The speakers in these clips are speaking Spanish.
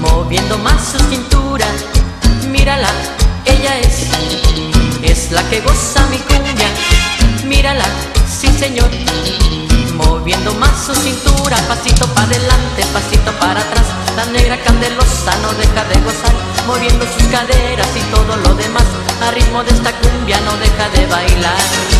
moviendo más su cintura. Mírala, ella es, es la que goza mi cumbia. Mírala, sí señor, moviendo más su cintura. Pasito para adelante, pasito para atrás. La negra candelosa no deja de gozar, moviendo sus caderas y todo lo demás. A ritmo de esta cumbia no deja de bailar.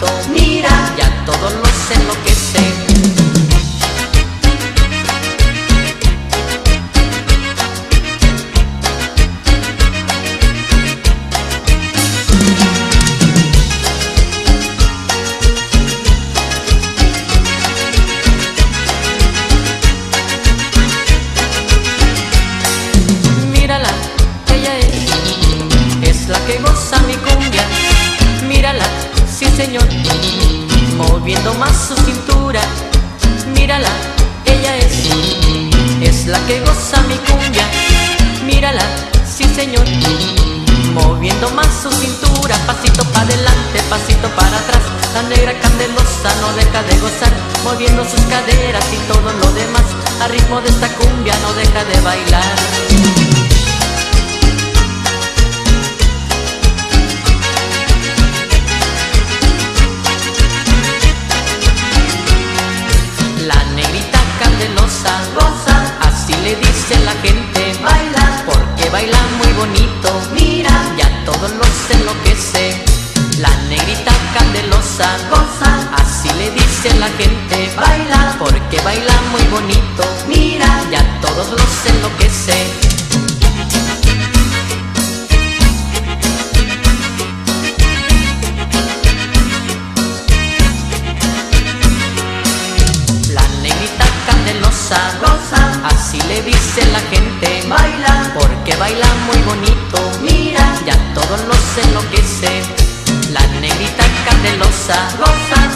moviendo más su cintura. Mírala, ella es, es la que goza mi cumbia. Mírala, sí señor, moviendo más su cintura. Pasito para adelante, pasito para atrás. La negra candelosa no deja de gozar, moviendo sus caderas y todo lo demás. A ritmo de esta cumbia no deja de bailar. Así le dice la gente baila, porque baila muy bonito. Mira, ya todos los enloquece. goza, así le dice la gente, baila, porque baila muy bonito, mira, ya todos los enloquece candelosa, rosas,